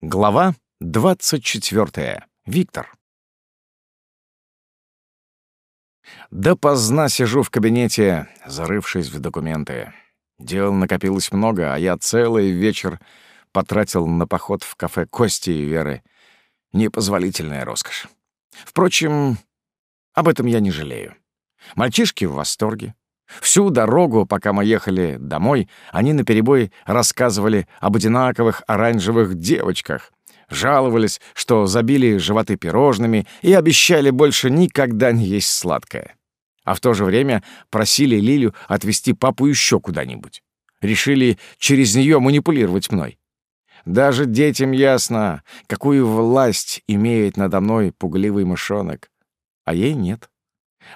Глава 24. Виктор. Допоздна сижу в кабинете, зарывшись в документы. Дел накопилось много, а я целый вечер потратил на поход в кафе Кости и Веры. Непозволительная роскошь. Впрочем, об этом я не жалею. Мальчишки в восторге. Всю дорогу, пока мы ехали домой, они наперебой рассказывали об одинаковых оранжевых девочках, жаловались, что забили животы пирожными и обещали больше никогда не есть сладкое. А в то же время просили Лилю отвезти папу еще куда-нибудь. Решили через нее манипулировать мной. Даже детям ясно, какую власть имеет надо мной пугливый мышонок. А ей нет.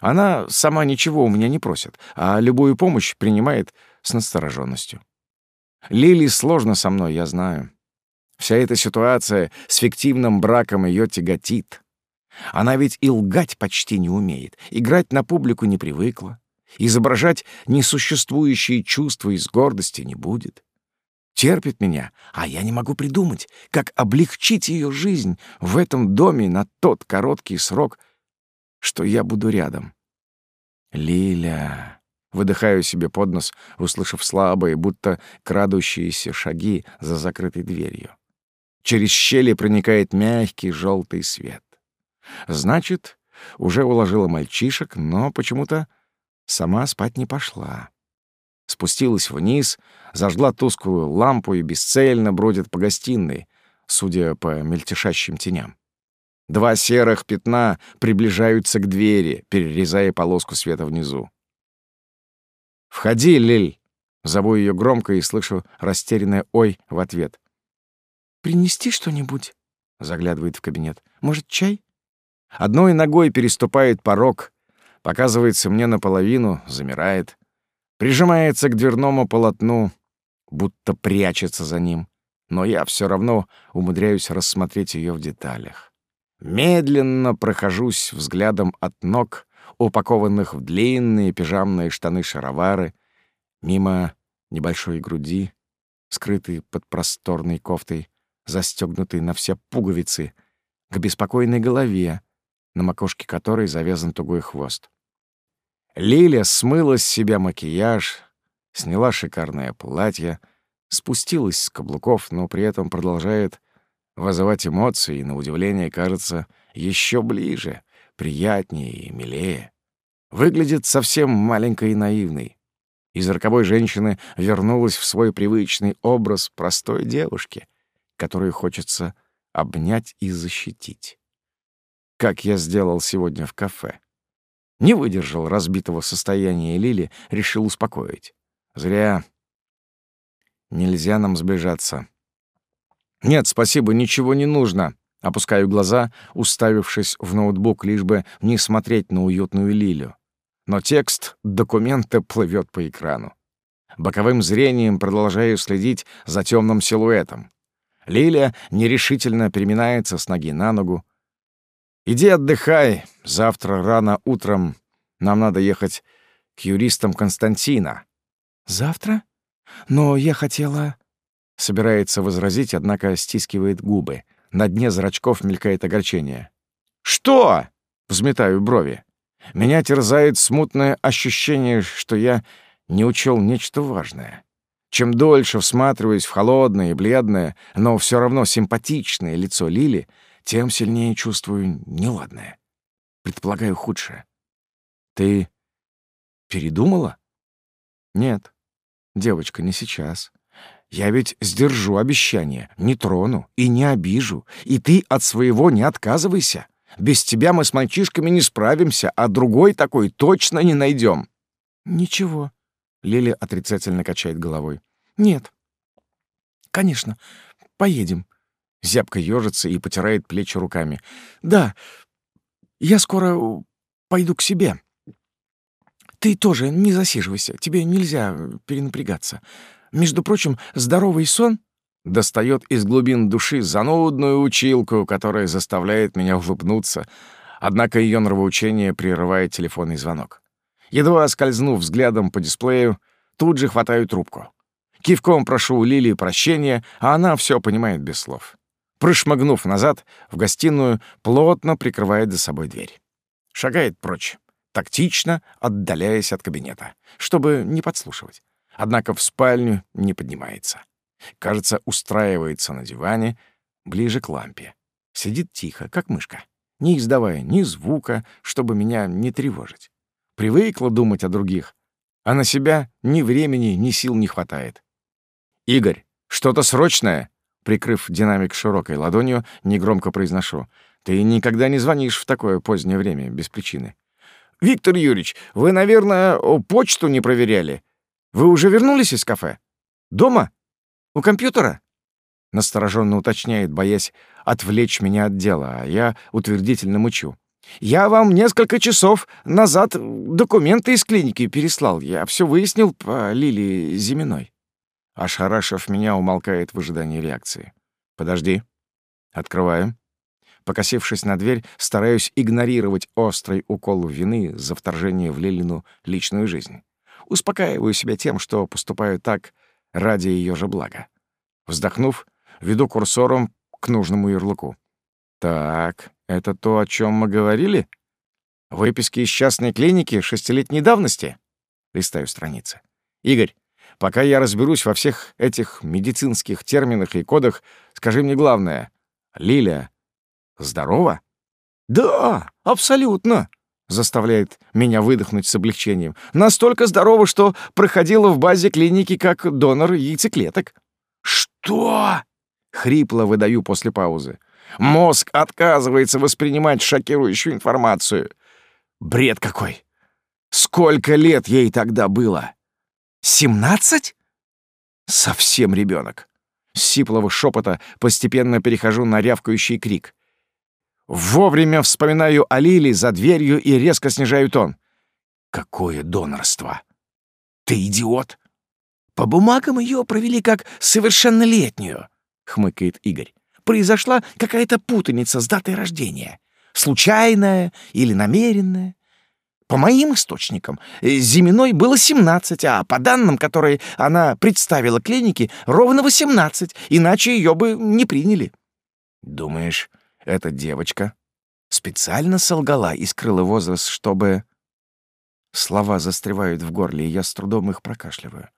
Она сама ничего у меня не просит, а любую помощь принимает с настороженностью. Лили сложно со мной, я знаю. Вся эта ситуация с фиктивным браком ее тяготит. Она ведь и лгать почти не умеет, играть на публику не привыкла, изображать несуществующие чувства из гордости не будет. Терпит меня, а я не могу придумать, как облегчить ее жизнь в этом доме на тот короткий срок — что я буду рядом. «Лиля!» — выдыхаю себе под нос, услышав слабые, будто крадущиеся шаги за закрытой дверью. Через щели проникает мягкий желтый свет. Значит, уже уложила мальчишек, но почему-то сама спать не пошла. Спустилась вниз, зажгла тусклую лампу и бесцельно бродит по гостиной, судя по мельтешащим теням. Два серых пятна приближаются к двери, перерезая полоску света внизу. «Входи, Лиль!» Зову ее громко и слышу растерянное «Ой!» в ответ. «Принести что-нибудь?» — заглядывает в кабинет. «Может, чай?» Одной ногой переступает порог, показывается мне наполовину, замирает, прижимается к дверному полотну, будто прячется за ним, но я все равно умудряюсь рассмотреть ее в деталях. Медленно прохожусь взглядом от ног, упакованных в длинные пижамные штаны-шаровары, мимо небольшой груди, скрытой под просторной кофтой, застегнутой на все пуговицы, к беспокойной голове, на макушке которой завязан тугой хвост. Лиля смыла с себя макияж, сняла шикарное платье, спустилась с каблуков, но при этом продолжает вызывать эмоции на удивление, кажется еще ближе, приятнее и милее. Выглядит совсем маленькой и наивной. Из роковой женщины вернулась в свой привычный образ простой девушки, которую хочется обнять и защитить. Как я сделал сегодня в кафе. Не выдержал разбитого состояния Лили, решил успокоить. Зря. Нельзя нам сближаться. «Нет, спасибо, ничего не нужно». Опускаю глаза, уставившись в ноутбук, лишь бы не смотреть на уютную лилию. Но текст документа плывет по экрану. Боковым зрением продолжаю следить за темным силуэтом. Лилия нерешительно переминается с ноги на ногу. «Иди отдыхай. Завтра рано утром нам надо ехать к юристам Константина». «Завтра? Но я хотела...» Собирается возразить, однако стискивает губы. На дне зрачков мелькает огорчение. «Что?» — взметаю брови. Меня терзает смутное ощущение, что я не учел нечто важное. Чем дольше всматриваюсь в холодное и бледное, но все равно симпатичное лицо Лили, тем сильнее чувствую неладное. Предполагаю худшее. «Ты передумала?» «Нет, девочка, не сейчас. Я ведь сдержу обещание, не трону и не обижу, и ты от своего не отказывайся. Без тебя мы с мальчишками не справимся, а другой такой точно не найдем. Ничего. Лиля отрицательно качает головой. Нет. Конечно. Поедем. Зябко ежится и потирает плечи руками. Да. Я скоро пойду к себе. Ты тоже не засиживайся. Тебе нельзя перенапрягаться. Между прочим, здоровый сон достает из глубин души занудную училку, которая заставляет меня улыбнуться, однако ее нравоучение прерывает телефонный звонок. Едва скользнув взглядом по дисплею, тут же хватаю трубку. Кивком прошу у Лилии прощения, а она все понимает без слов. прошмыгнув назад, в гостиную плотно прикрывает за собой дверь. Шагает прочь, тактично отдаляясь от кабинета, чтобы не подслушивать. Однако в спальню не поднимается. Кажется, устраивается на диване, ближе к лампе. Сидит тихо, как мышка, не издавая ни звука, чтобы меня не тревожить. Привыкла думать о других, а на себя ни времени, ни сил не хватает. «Игорь, что-то срочное?» Прикрыв динамик широкой ладонью, негромко произношу. «Ты никогда не звонишь в такое позднее время, без причины». «Виктор Юрьевич, вы, наверное, почту не проверяли. Вы уже вернулись из кафе? Дома? У компьютера?» Настороженно уточняет, боясь отвлечь меня от дела, а я утвердительно мучу. «Я вам несколько часов назад документы из клиники переслал. Я все выяснил по Лилии Зиминой». Ошарашив меня, умолкает в ожидании реакции. «Подожди». Открываю. Покосившись на дверь, стараюсь игнорировать острый укол вины за вторжение в Лилину личную жизнь. Успокаиваю себя тем, что поступаю так ради ее же блага. Вздохнув, веду курсором к нужному ярлыку. Так, это то, о чем мы говорили? Выписки из частной клиники шестилетней давности? Листаю страницы. Игорь, пока я разберусь во всех этих медицинских терминах и кодах, скажи мне главное. Лиля здорова? Да, абсолютно заставляет меня выдохнуть с облегчением. Настолько здорова, что проходила в базе клиники как донор яйцеклеток. Что? Хрипло выдаю после паузы. Мозг отказывается воспринимать шокирующую информацию. Бред какой! Сколько лет ей тогда было? Семнадцать? Совсем ребенок. С сиплого шепота постепенно перехожу на рявкающий крик. Вовремя вспоминаю о Лиле за дверью и резко снижаю тон. Какое донорство! Ты идиот! По бумагам ее провели как совершеннолетнюю, хмыкает Игорь произошла какая-то путаница с датой рождения. Случайная или намеренная. По моим источникам, э, Зиминой было 17, а по данным, которые она представила клинике, ровно 18, иначе ее бы не приняли. Думаешь, эта девочка специально солгала и скрыла возраст, чтобы... Слова застревают в горле, и я с трудом их прокашливаю.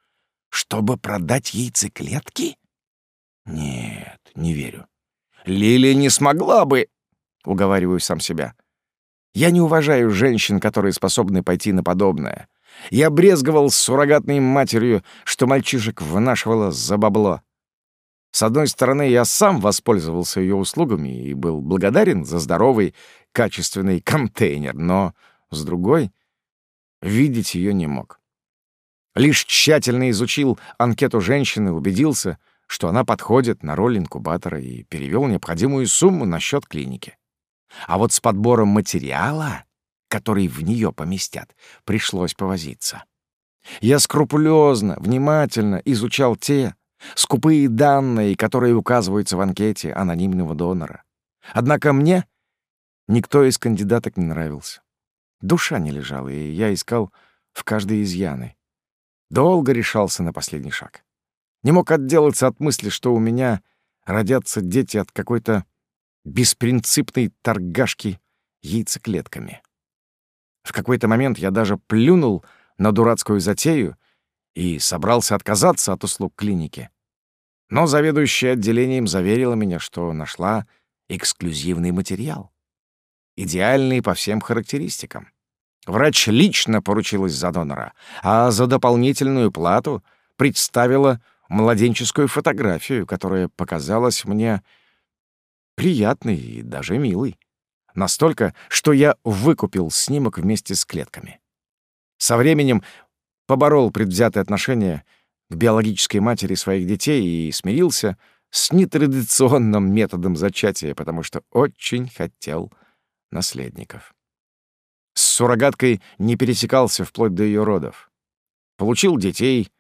Чтобы продать яйцеклетки? Нет, не верю. Лилия не смогла бы, уговариваю сам себя. Я не уважаю женщин, которые способны пойти на подобное. Я брезговал суррогатной матерью, что мальчишек вынашивала за бабло. С одной стороны, я сам воспользовался ее услугами и был благодарен за здоровый, качественный контейнер, но, с другой, видеть ее не мог. Лишь тщательно изучил анкету женщины, убедился — что она подходит на роль инкубатора и перевел необходимую сумму на счет клиники. А вот с подбором материала, который в нее поместят, пришлось повозиться. Я скрупулезно, внимательно изучал те скупые данные, которые указываются в анкете анонимного донора. Однако мне никто из кандидаток не нравился. Душа не лежала, и я искал в каждой изъяны. Долго решался на последний шаг. Не мог отделаться от мысли, что у меня родятся дети от какой-то беспринципной торгашки яйцеклетками. В какой-то момент я даже плюнул на дурацкую затею и собрался отказаться от услуг клиники. Но заведующая отделением заверила меня, что нашла эксклюзивный материал. Идеальный по всем характеристикам. Врач лично поручилась за донора, а за дополнительную плату представила младенческую фотографию, которая показалась мне приятной и даже милой. Настолько, что я выкупил снимок вместе с клетками. Со временем поборол предвзятое отношение к биологической матери своих детей и смирился с нетрадиционным методом зачатия, потому что очень хотел наследников. С суррогаткой не пересекался вплоть до ее родов. Получил детей,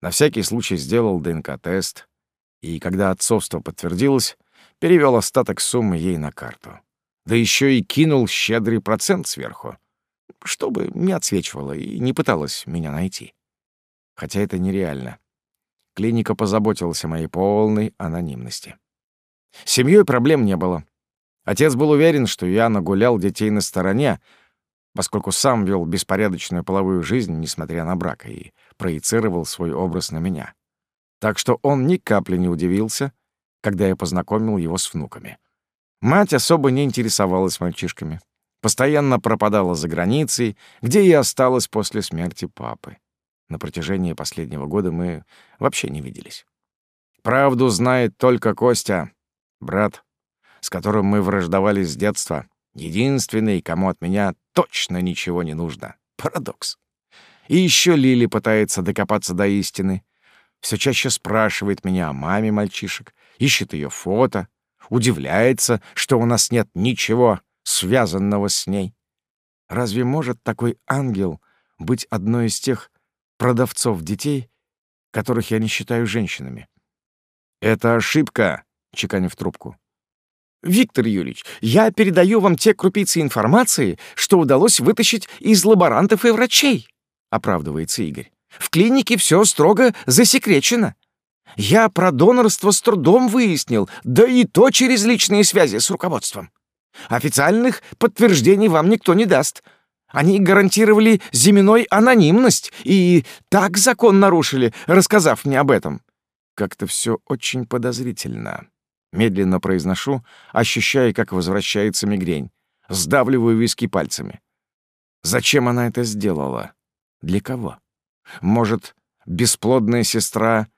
на всякий случай сделал ДНК-тест, и когда отцовство подтвердилось, перевел остаток суммы ей на карту. Да еще и кинул щедрый процент сверху, чтобы не отсвечивала и не пыталась меня найти. Хотя это нереально. Клиника позаботилась о моей полной анонимности. С семьей проблем не было. Отец был уверен, что я нагулял детей на стороне, поскольку сам вел беспорядочную половую жизнь, несмотря на брак, и проецировал свой образ на меня. Так что он ни капли не удивился, когда я познакомил его с внуками. Мать особо не интересовалась мальчишками. Постоянно пропадала за границей, где и осталась после смерти папы. На протяжении последнего года мы вообще не виделись. Правду знает только Костя, брат, с которым мы враждовали с детства. Единственный, кому от меня точно ничего не нужно. Парадокс. И еще Лили пытается докопаться до истины. Все чаще спрашивает меня о маме мальчишек, ищет ее фото, удивляется, что у нас нет ничего связанного с ней. Разве может такой ангел быть одной из тех продавцов детей, которых я не считаю женщинами? «Это ошибка», — чеканив трубку. «Виктор Юрьевич, я передаю вам те крупицы информации, что удалось вытащить из лаборантов и врачей», — оправдывается Игорь. «В клинике все строго засекречено. Я про донорство с трудом выяснил, да и то через личные связи с руководством. Официальных подтверждений вам никто не даст. Они гарантировали Зиминой анонимность и так закон нарушили, рассказав мне об этом. Как-то все очень подозрительно. Медленно произношу, ощущая, как возвращается мигрень. Сдавливаю виски пальцами. Зачем она это сделала? Для кого? Может, бесплодная сестра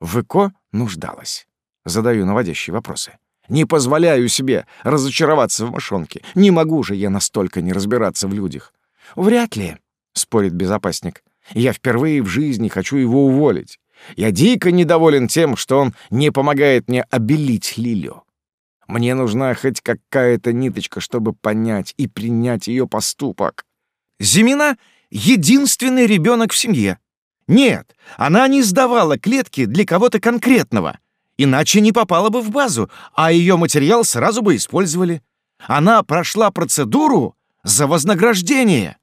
в ЭКО нуждалась? Задаю наводящие вопросы. Не позволяю себе разочароваться в мошонке. Не могу же я настолько не разбираться в людях. Вряд ли, спорит безопасник. Я впервые в жизни хочу его уволить. Я дико недоволен тем, что он не помогает мне обелить Лилю. Мне нужна хоть какая-то ниточка, чтобы понять и принять ее поступок. Зимина — единственный ребенок в семье. Нет, она не сдавала клетки для кого-то конкретного, иначе не попала бы в базу, а ее материал сразу бы использовали. Она прошла процедуру за вознаграждение.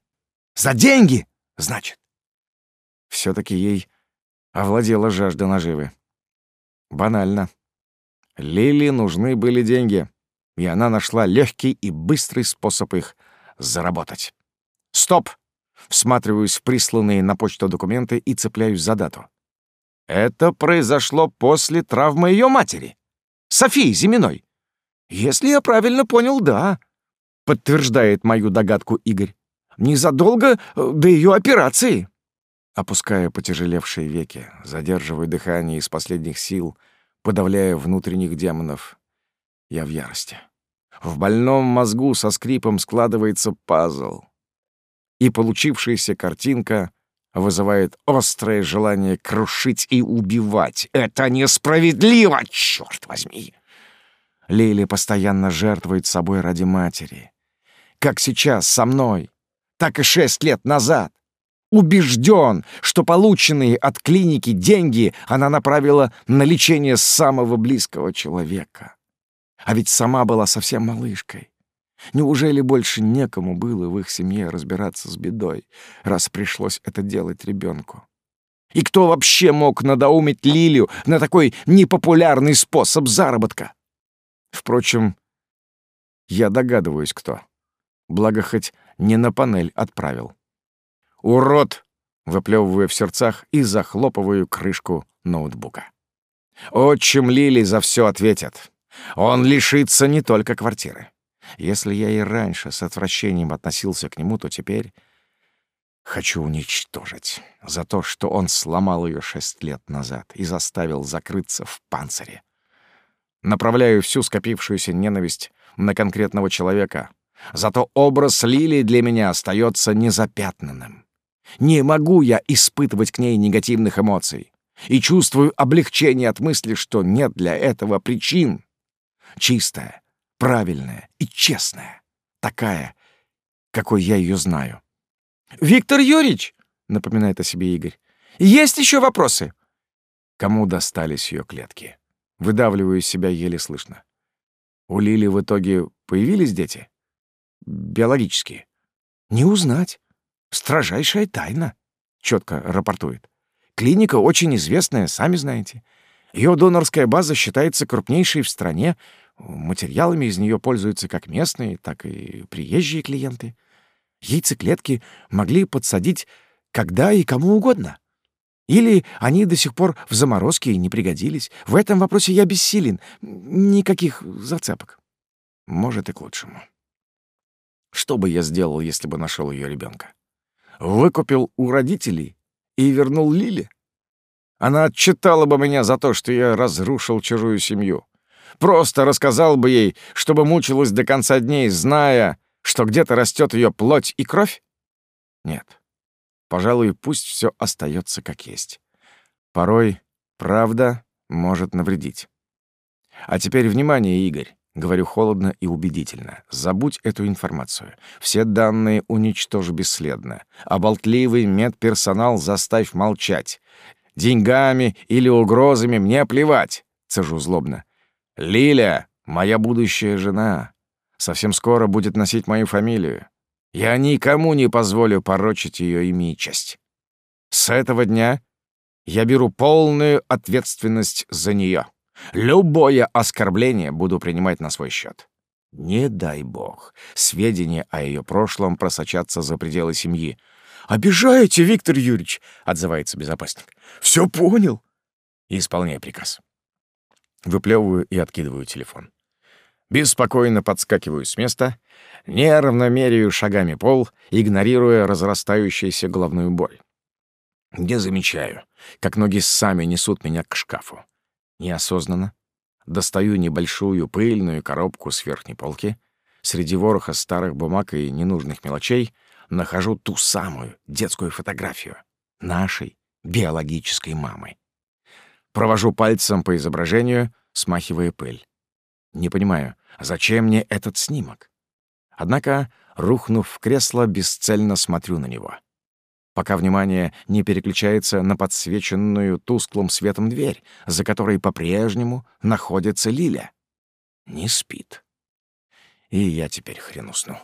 За деньги, значит. Все-таки ей овладела жажда наживы. Банально. Лили нужны были деньги, и она нашла легкий и быстрый способ их заработать. Стоп! Всматриваюсь в присланные на почту документы и цепляюсь за дату. Это произошло после травмы ее матери, Софии Зиминой. Если я правильно понял, да, подтверждает мою догадку Игорь. Незадолго до ее операции. Опуская потяжелевшие веки, задерживая дыхание из последних сил, подавляя внутренних демонов, я в ярости. В больном мозгу со скрипом складывается пазл. И получившаяся картинка вызывает острое желание крушить и убивать. Это несправедливо, черт возьми! Лили постоянно жертвует собой ради матери. Как сейчас со мной, так и шесть лет назад. Убежден, что полученные от клиники деньги она направила на лечение самого близкого человека. А ведь сама была совсем малышкой. Неужели больше некому было в их семье разбираться с бедой, раз пришлось это делать ребенку? И кто вообще мог надоумить Лилию на такой непопулярный способ заработка? Впрочем, я догадываюсь, кто. Благо, хоть не на панель отправил. «Урод!» — выплевываю в сердцах и захлопываю крышку ноутбука. Отчим Лили за все ответит. Он лишится не только квартиры. Если я и раньше с отвращением относился к нему, то теперь хочу уничтожить за то, что он сломал ее шесть лет назад и заставил закрыться в панцире. Направляю всю скопившуюся ненависть на конкретного человека. Зато образ Лили для меня остается незапятнанным. Не могу я испытывать к ней негативных эмоций. И чувствую облегчение от мысли, что нет для этого причин. Чистая, правильная и честная. Такая, какой я ее знаю. «Виктор Юрьевич!» — напоминает о себе Игорь. «Есть еще вопросы?» Кому достались ее клетки? Выдавливаю из себя еле слышно. У Лили в итоге появились дети? Биологические. Не узнать. Строжайшая тайна, четко рапортует. Клиника очень известная, сами знаете. Ее донорская база считается крупнейшей в стране. Материалами из нее пользуются как местные, так и приезжие клиенты. Яйцеклетки могли подсадить когда и кому угодно. Или они до сих пор в заморозке и не пригодились. В этом вопросе я бессилен. Никаких зацепок. Может, и к лучшему. Что бы я сделал, если бы нашел ее ребенка? Выкупил у родителей и вернул Лиле? Она отчитала бы меня за то, что я разрушил чужую семью. Просто рассказал бы ей, чтобы мучилась до конца дней, зная, что где-то растет ее плоть и кровь? Нет. Пожалуй, пусть все остается как есть. Порой правда может навредить. А теперь внимание, Игорь. Говорю холодно и убедительно. Забудь эту информацию. Все данные уничтожь бесследно. А болтливый медперсонал заставь молчать. Деньгами или угрозами мне плевать. Цежу злобно. Лиля, моя будущая жена, совсем скоро будет носить мою фамилию. Я никому не позволю порочить ее имя и честь. С этого дня я беру полную ответственность за нее. Любое оскорбление буду принимать на свой счет. Не дай бог, сведения о ее прошлом просочатся за пределы семьи. «Обижаете, Виктор Юрьевич!» — отзывается безопасник. «Все понял!» «Исполняй приказ». Выплевываю и откидываю телефон. Беспокойно подскакиваю с места, нервно меряю шагами пол, игнорируя разрастающуюся головную боль. Не замечаю, как ноги сами несут меня к шкафу. Неосознанно достаю небольшую пыльную коробку с верхней полки. Среди вороха старых бумаг и ненужных мелочей нахожу ту самую детскую фотографию нашей биологической мамы. Провожу пальцем по изображению, смахивая пыль. Не понимаю, зачем мне этот снимок? Однако, рухнув в кресло, бесцельно смотрю на него. Пока внимание не переключается на подсвеченную тусклым светом дверь, за которой по-прежнему находится Лиля. Не спит. И я теперь хрен усну.